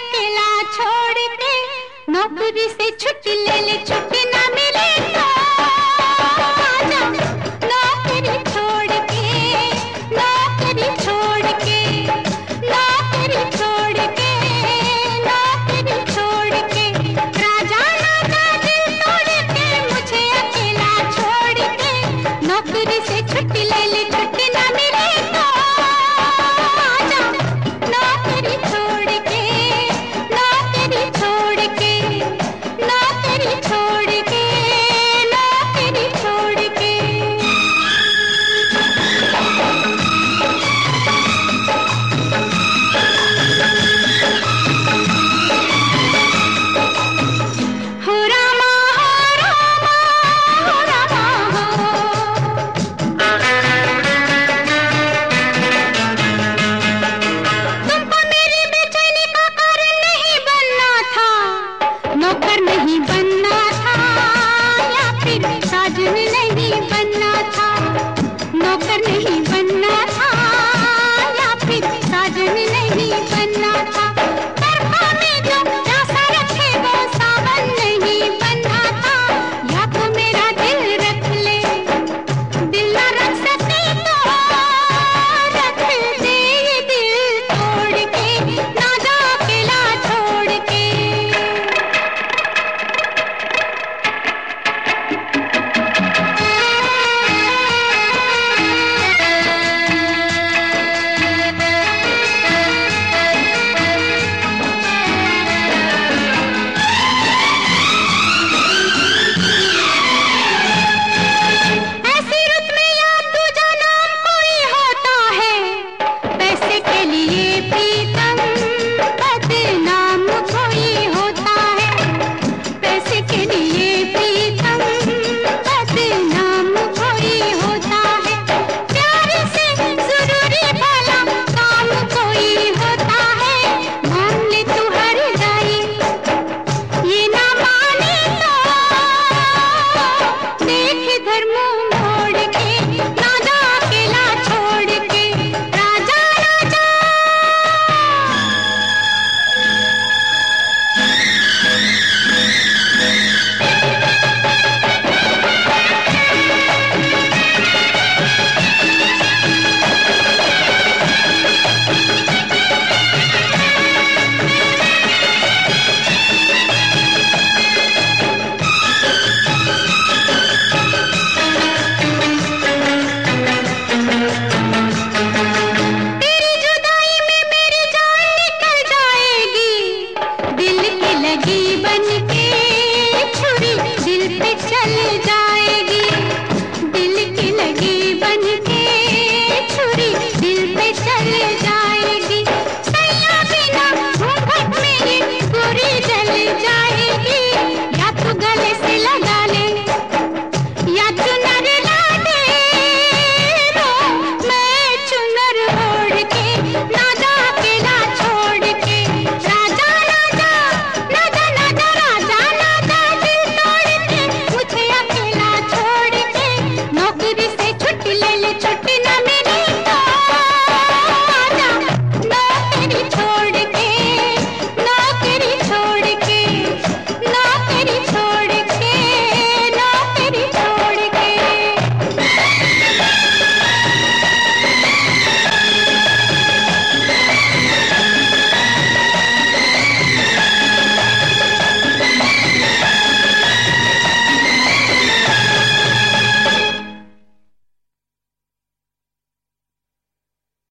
अकेला छोड़ दे, नौकरी से छुट्टी ले ले छुट्टी ना मिले तो। मुझे अकेला छोड़ के से बन्ना